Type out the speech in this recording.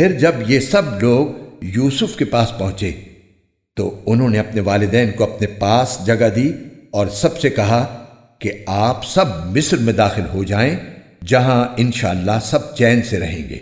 پھر جب یہ سب لوگ یوسف کے پاس پہنچے، تو انہوں نے اپنے والدین کو اپنے پاس جگہ دی اور سب سے کہا کہ آپ سب مصر میں داخل ہو جائیں، جہاں انشاءاللہ سب چین سے رہیں گے۔